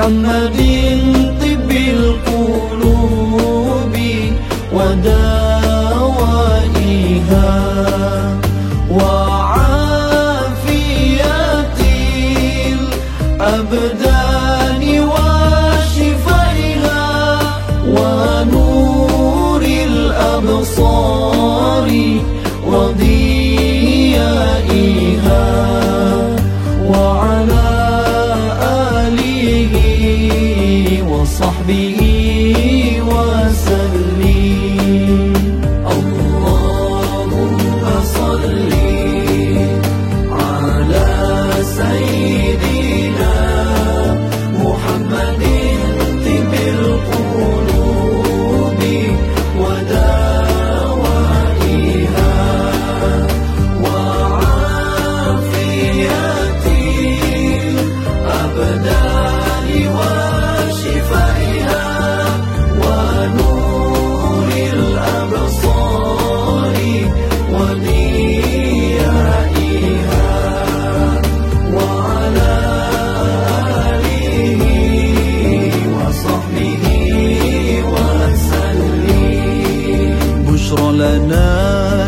محمد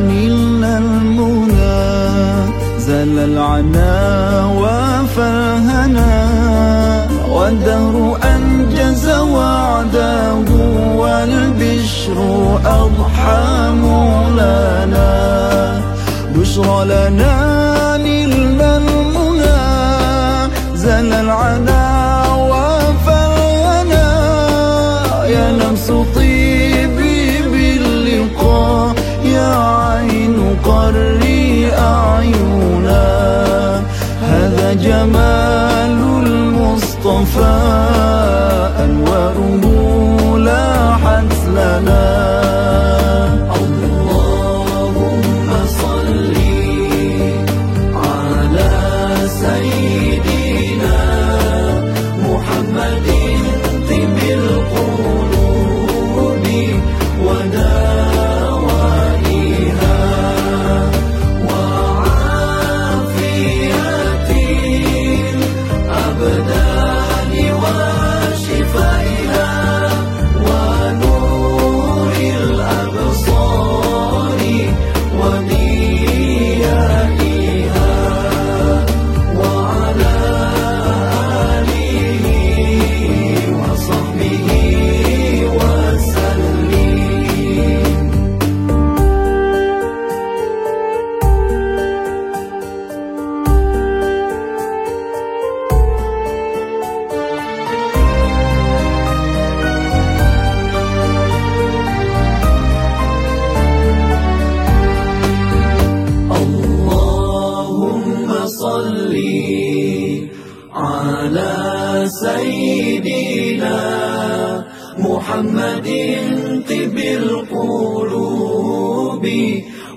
نلنا المنى. زل العنا وفرهنا. والدهر أنجز وعده والبشر أضحى مولانا. بشرى لنا سيدنا محمد طب القلوب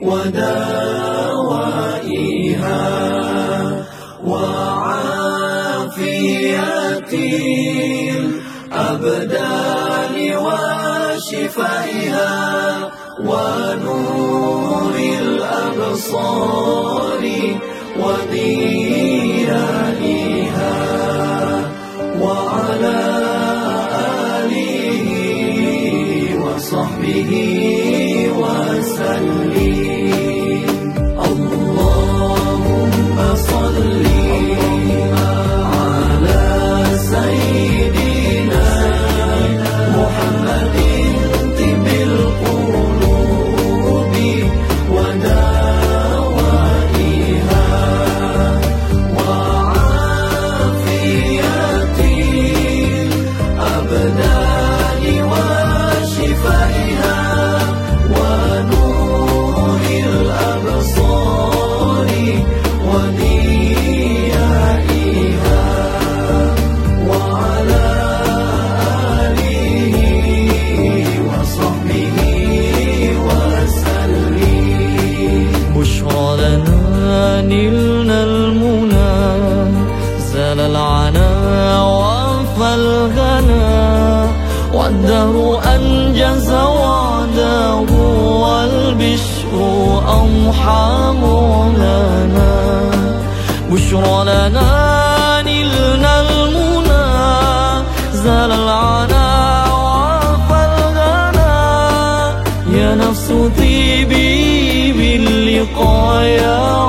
ودوائها وعافية الأبدان وشفائها ونور الأبصار وضيائها وعلى وصحبه وسلم. وعده أنجز وعده والبشر أوحى مولانا. بشرى لنا نلنا المنى. زال العنا وعفى الغنى يا نفس طيبي باللقاء يا